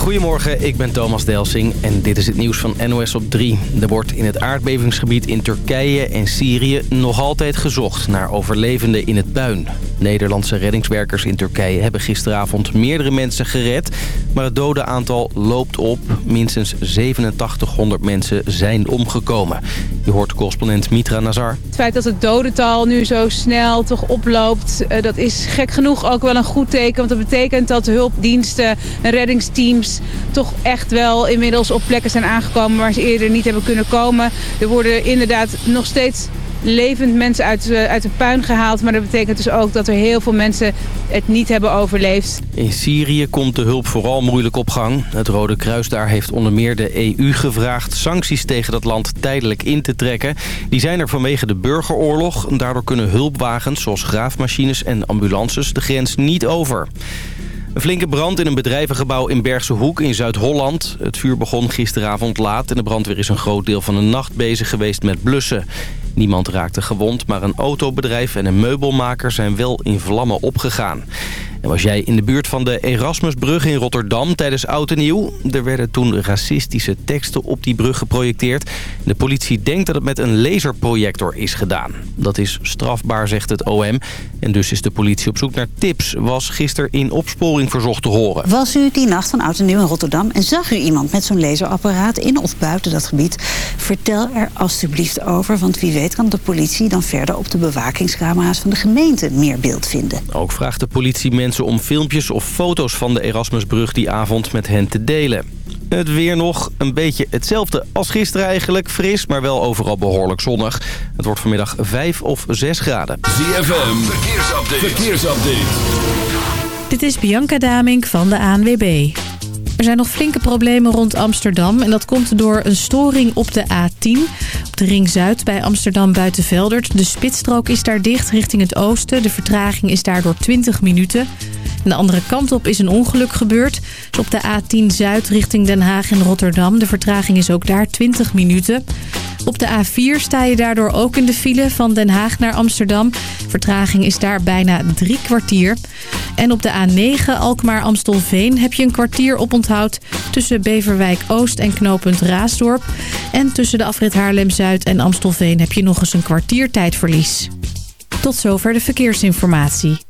Goedemorgen, ik ben Thomas Delsing en dit is het nieuws van NOS op 3. Er wordt in het aardbevingsgebied in Turkije en Syrië nog altijd gezocht naar overlevenden in het puin. Nederlandse reddingswerkers in Turkije hebben gisteravond meerdere mensen gered. Maar het dodenaantal loopt op. Minstens 8700 mensen zijn omgekomen. Je hoort correspondent Mitra Nazar. Het feit dat het dodental nu zo snel toch oploopt... Eh, dat is gek genoeg ook wel een goed teken. Want dat betekent dat hulpdiensten en reddingsteams... toch echt wel inmiddels op plekken zijn aangekomen... waar ze eerder niet hebben kunnen komen. Er worden inderdaad nog steeds levend mensen uit, eh, uit de puin gehaald. Maar dat betekent dus ook dat er heel veel mensen het niet hebben overleefd. In Syrië komt de hulp vooral moeilijk op gang. Het Rode Kruis daar heeft onder meer de EU gevraagd sancties tegen dat land tijdelijk in te trekken. Die zijn er vanwege de burgeroorlog. Daardoor kunnen hulpwagens zoals graafmachines en ambulances de grens niet over. Een flinke brand in een bedrijvengebouw in Bergse Hoek in Zuid-Holland. Het vuur begon gisteravond laat en de brandweer is een groot deel van de nacht bezig geweest met blussen. Niemand raakte gewond, maar een autobedrijf en een meubelmaker zijn wel in vlammen opgegaan. En was jij in de buurt van de Erasmusbrug in Rotterdam tijdens Oud en Nieuw? Er werden toen racistische teksten op die brug geprojecteerd. De politie denkt dat het met een laserprojector is gedaan. Dat is strafbaar, zegt het OM. En dus is de politie op zoek naar tips. Was gisteren in opsporing verzocht te horen. Was u die nacht van Oud en Nieuw in Rotterdam en zag u iemand met zo'n laserapparaat in of buiten dat gebied? Vertel er alstublieft over, want wie weet kan de politie dan verder op de bewakingscamera's van de gemeente meer beeld vinden. Ook vraagt de politie mensen om filmpjes of foto's van de Erasmusbrug die avond met hen te delen. Het weer nog een beetje hetzelfde als gisteren eigenlijk. Fris, maar wel overal behoorlijk zonnig. Het wordt vanmiddag 5 of 6 graden. ZFM, verkeersupdate. verkeersupdate. Dit is Bianca Damink van de ANWB. Er zijn nog flinke problemen rond Amsterdam. En dat komt door een storing op de A10. Ring Zuid bij Amsterdam Buitenveldert. De spitsstrook is daar dicht richting het oosten. De vertraging is daardoor 20 minuten. En de andere kant op is een ongeluk gebeurd. Op de A10 Zuid richting Den Haag en Rotterdam. De vertraging is ook daar 20 minuten. Op de A4 sta je daardoor ook in de file van Den Haag naar Amsterdam. Vertraging is daar bijna drie kwartier. En op de A9 Alkmaar-Amstelveen heb je een kwartier op onthoud... tussen Beverwijk Oost en knooppunt Raasdorp. En tussen de afrit Haarlem-Zuid en Amstelveen heb je nog eens een kwartier tijdverlies. Tot zover de verkeersinformatie.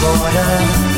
border.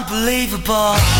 unbelievable.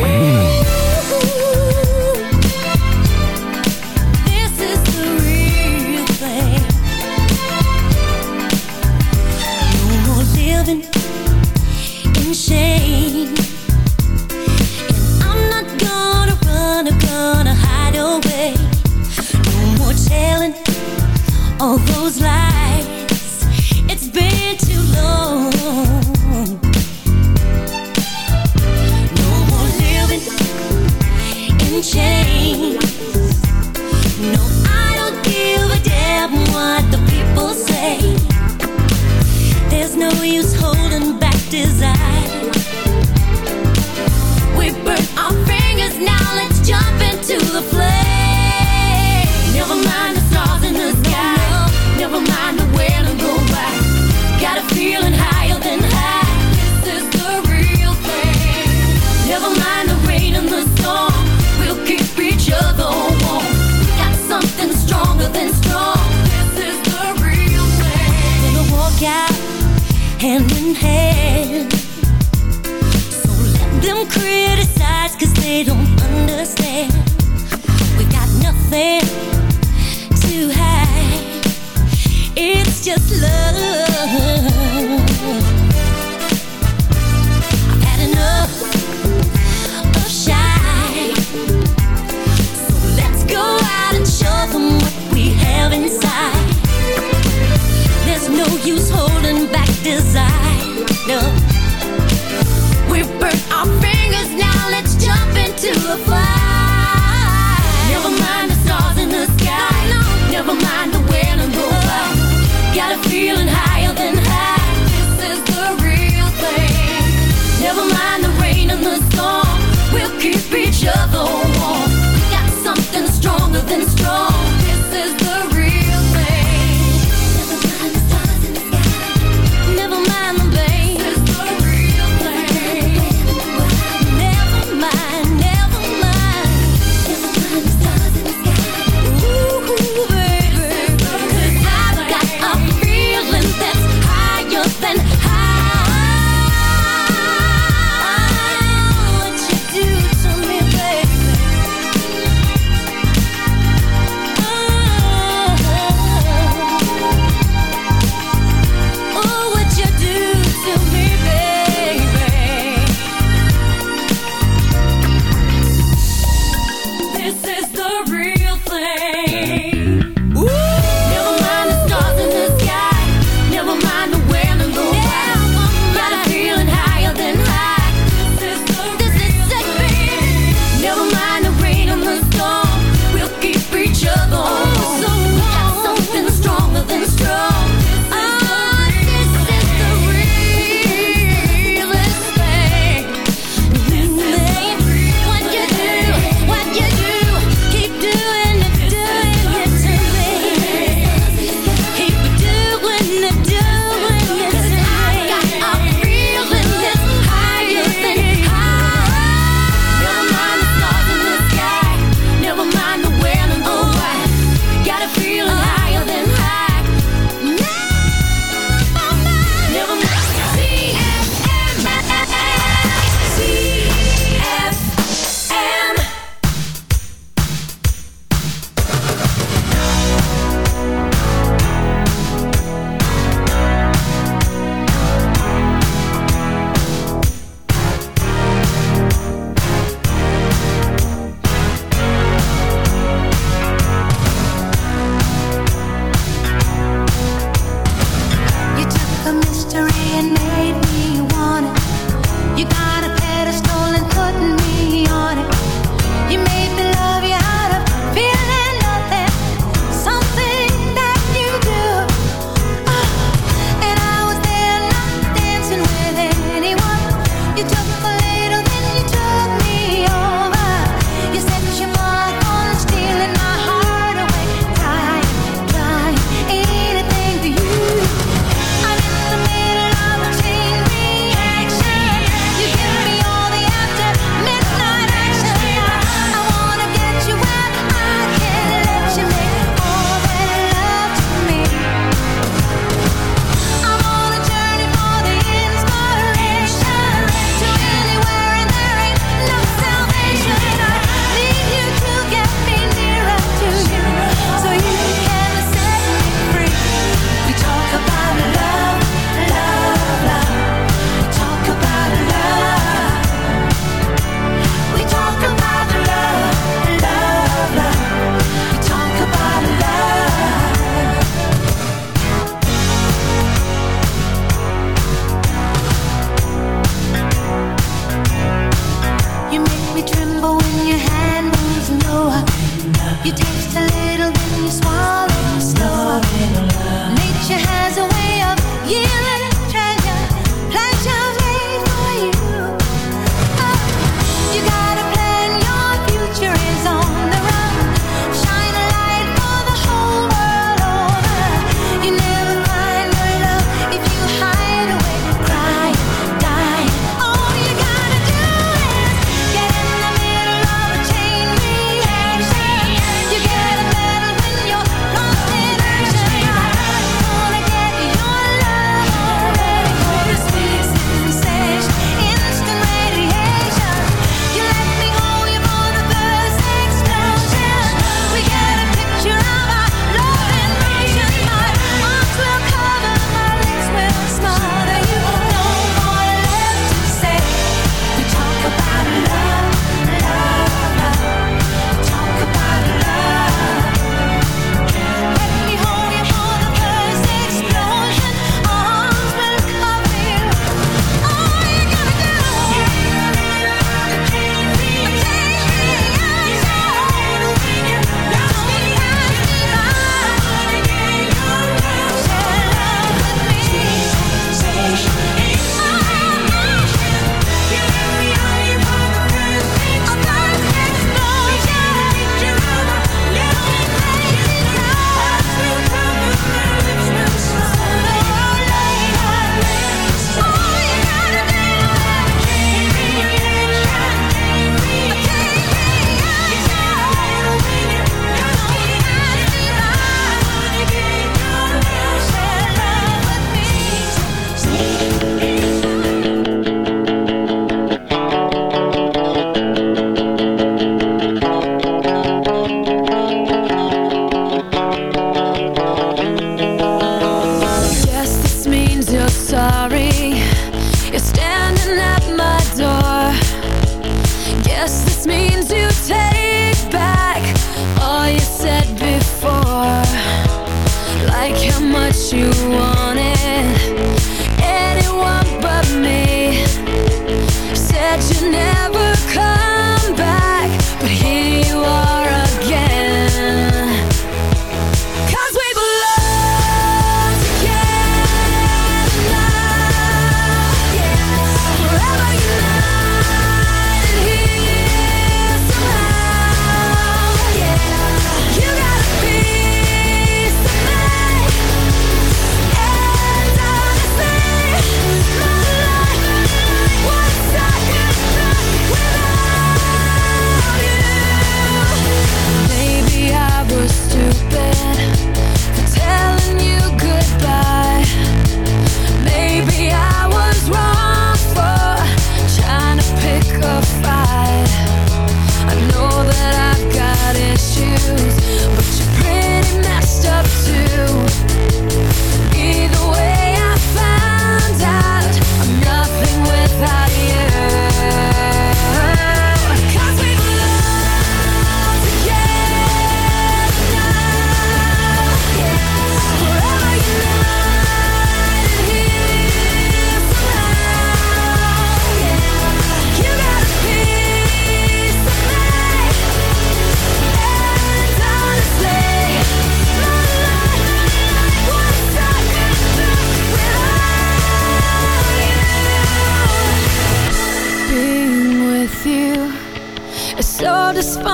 Woo!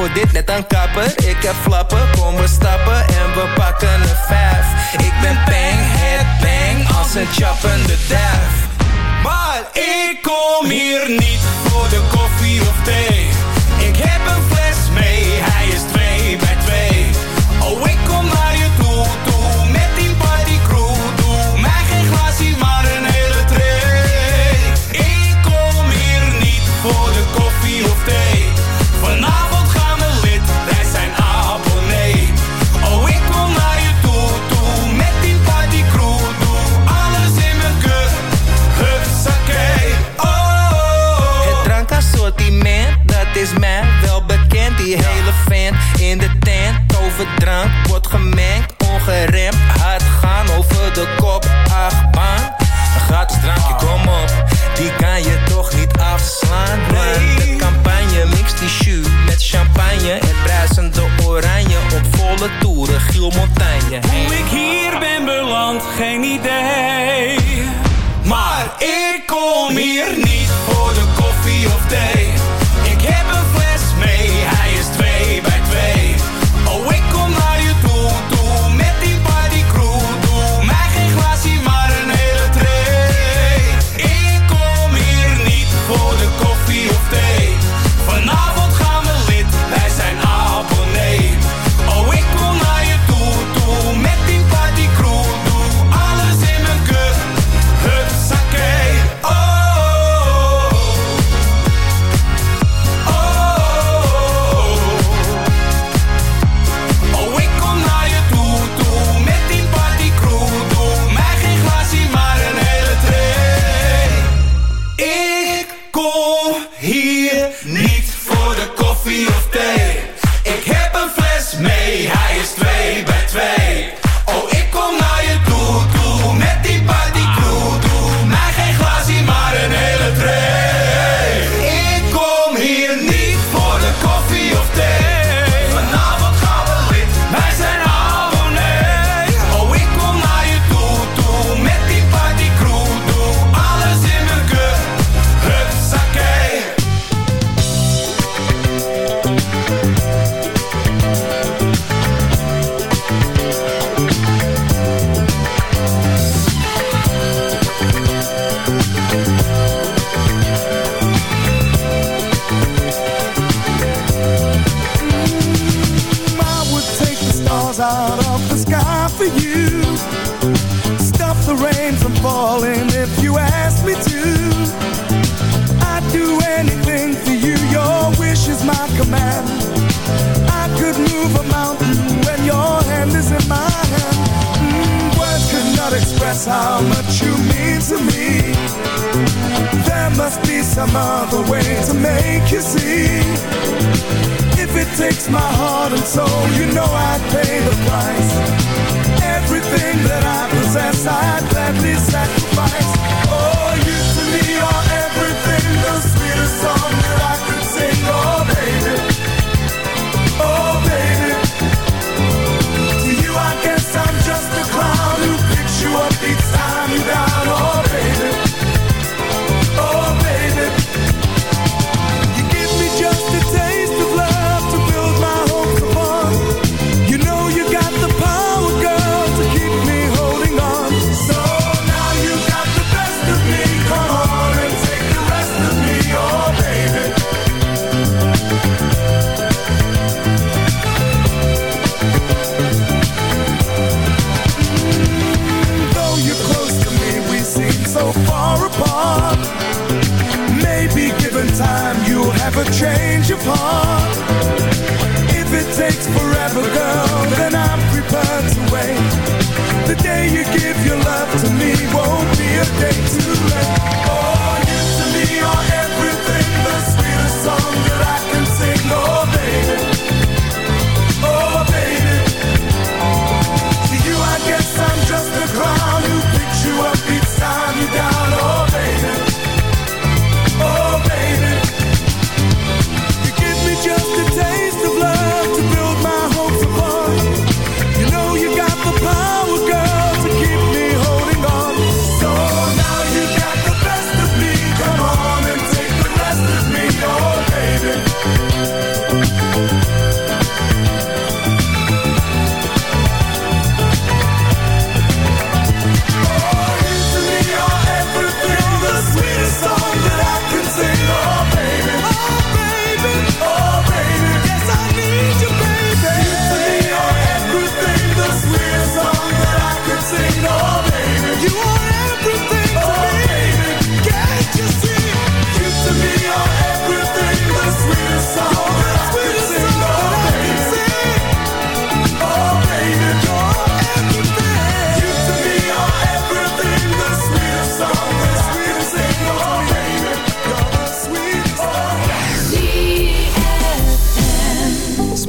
voor dit net een kapper. Ik heb flappen, kom we stappen en we pakken een vijf. Ik ben bang, het bang, als een chappende derf, Maar ik kom hier niet Hoe ik hier ben beland, geen idee. Maar ik kom hier niet voor.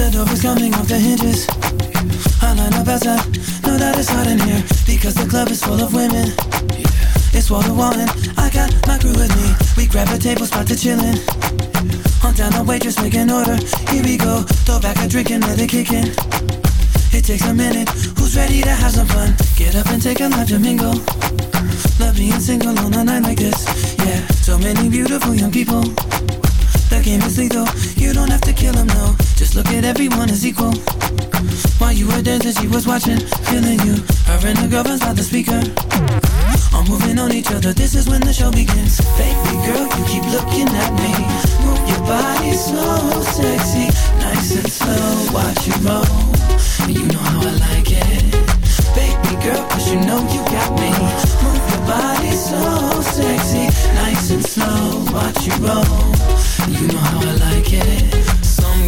The door is coming off the hinges. I line up outside, know that it's hot in here because the club is full of women. It's wall to wall and I got my crew with me. We grab a table spot to chillin'. On down the waitress, make an order. Here we go. Throw back a drink and let it kick in. It takes a minute. Who's ready to have some fun? Get up and take a life to mingle. Love being single on a night like this. Yeah, so many beautiful young people. The game is lethal. You don't have to kill them, no. Just look at everyone as equal. While you were dancing, she was watching, feeling you. Her and the girlfriend's by the speaker. All moving on each other. This is when the show begins. Baby girl, you keep looking at me. Move your body so sexy, nice and slow. Watch you roll. You know how I like it. Baby girl, cause you know you got me. Move your body so sexy, nice and slow. Watch you roll. You know how I like it.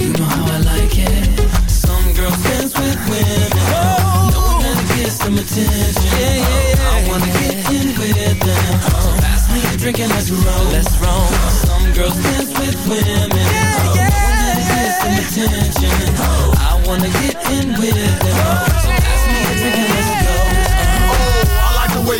I like it. Some girls dance with women, knowing that it gets them attention. I wanna get in with them. So pass me a drink and let's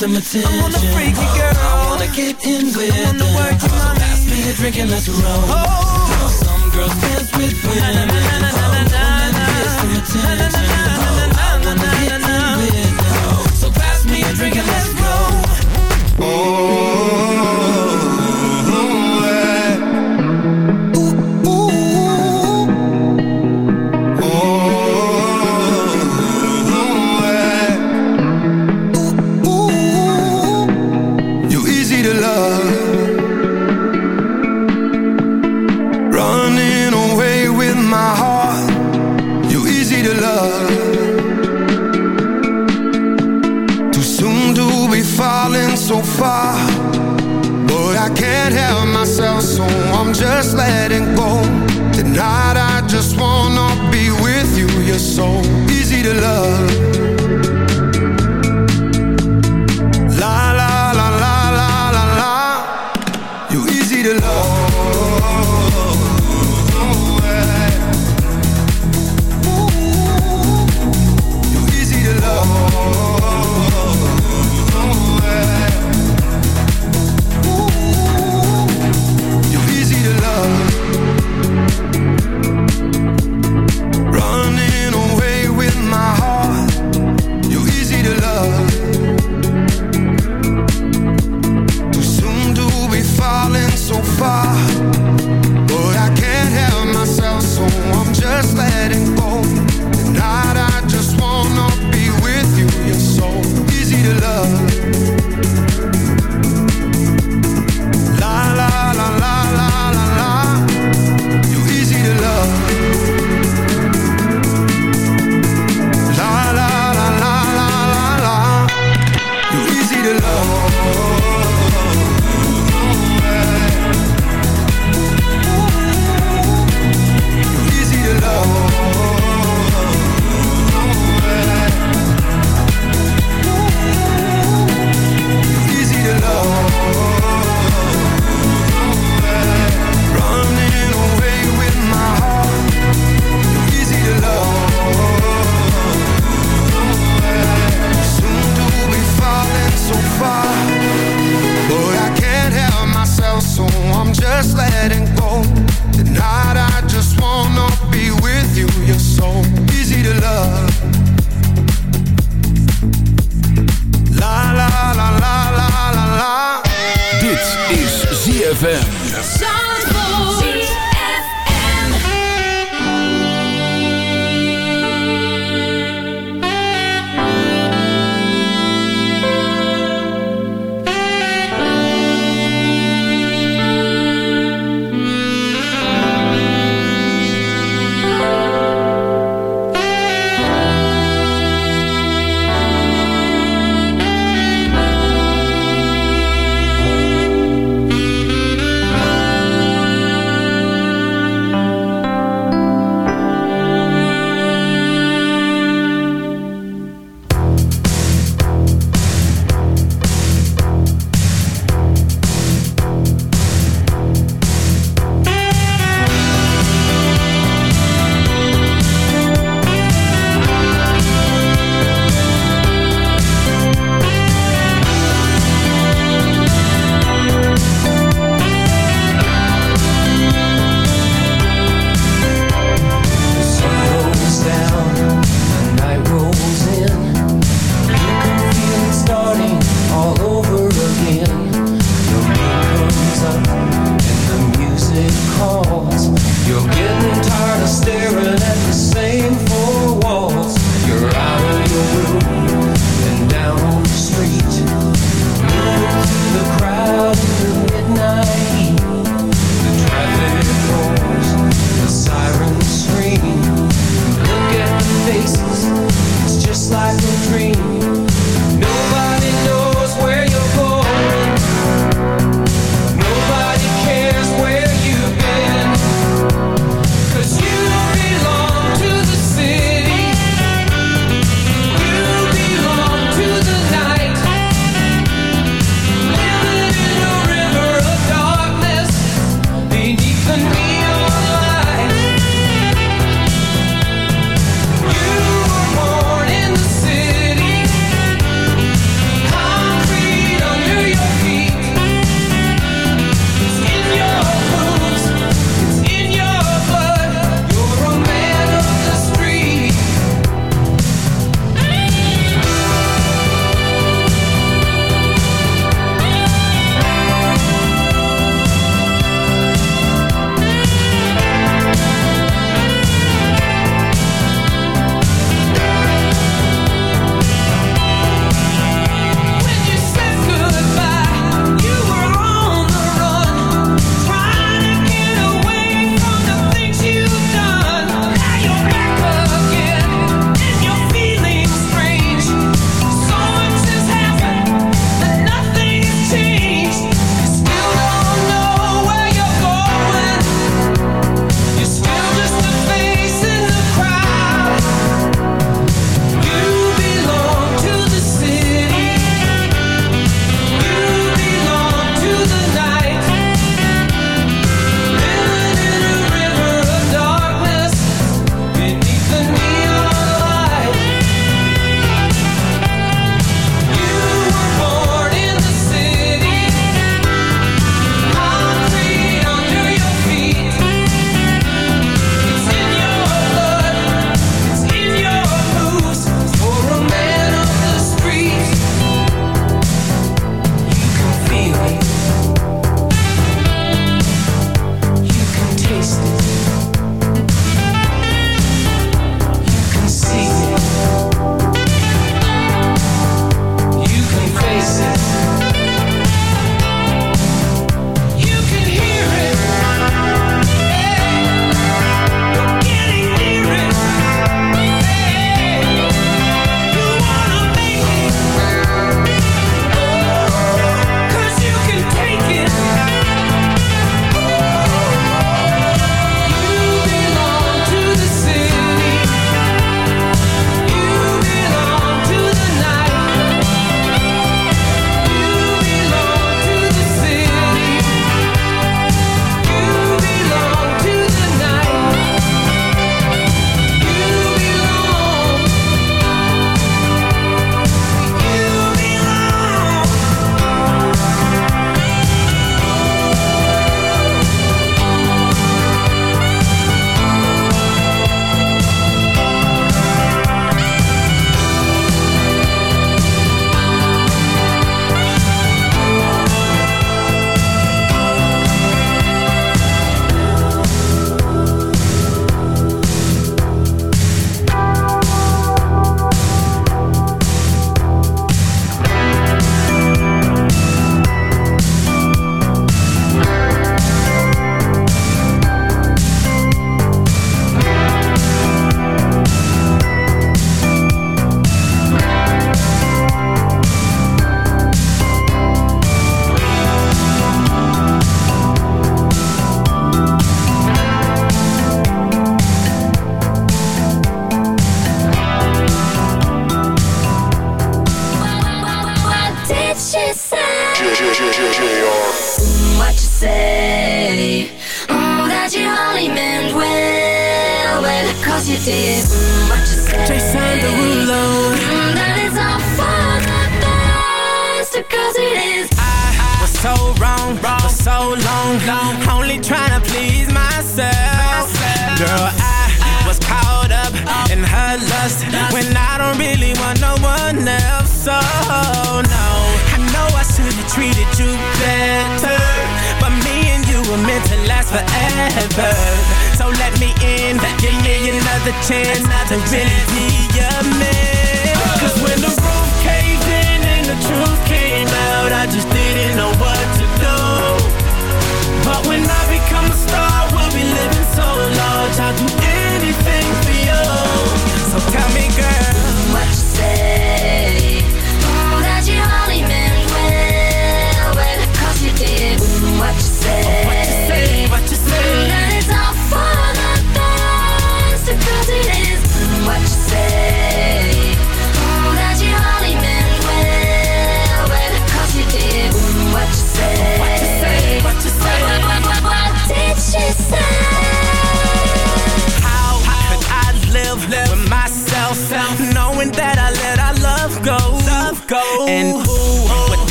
That it gets them attention. I wanna get in with them, so pass me a drink and let's roll. Some girls dance with women, knowing that it gets them some attention. Oh, I wanna get in with now. So pass me a drink and let's go.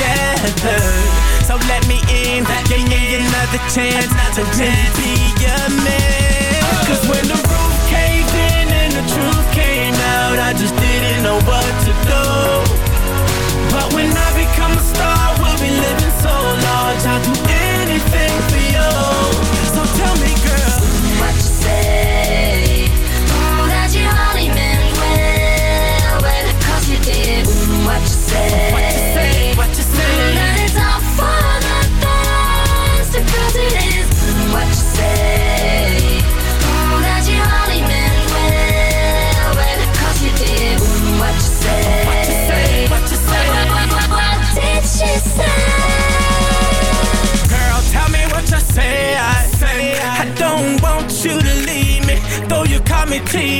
together. So let me in, let give me, in. another chance another to really be your man. Cause when the roof caved in and the truth came out, I just didn't know what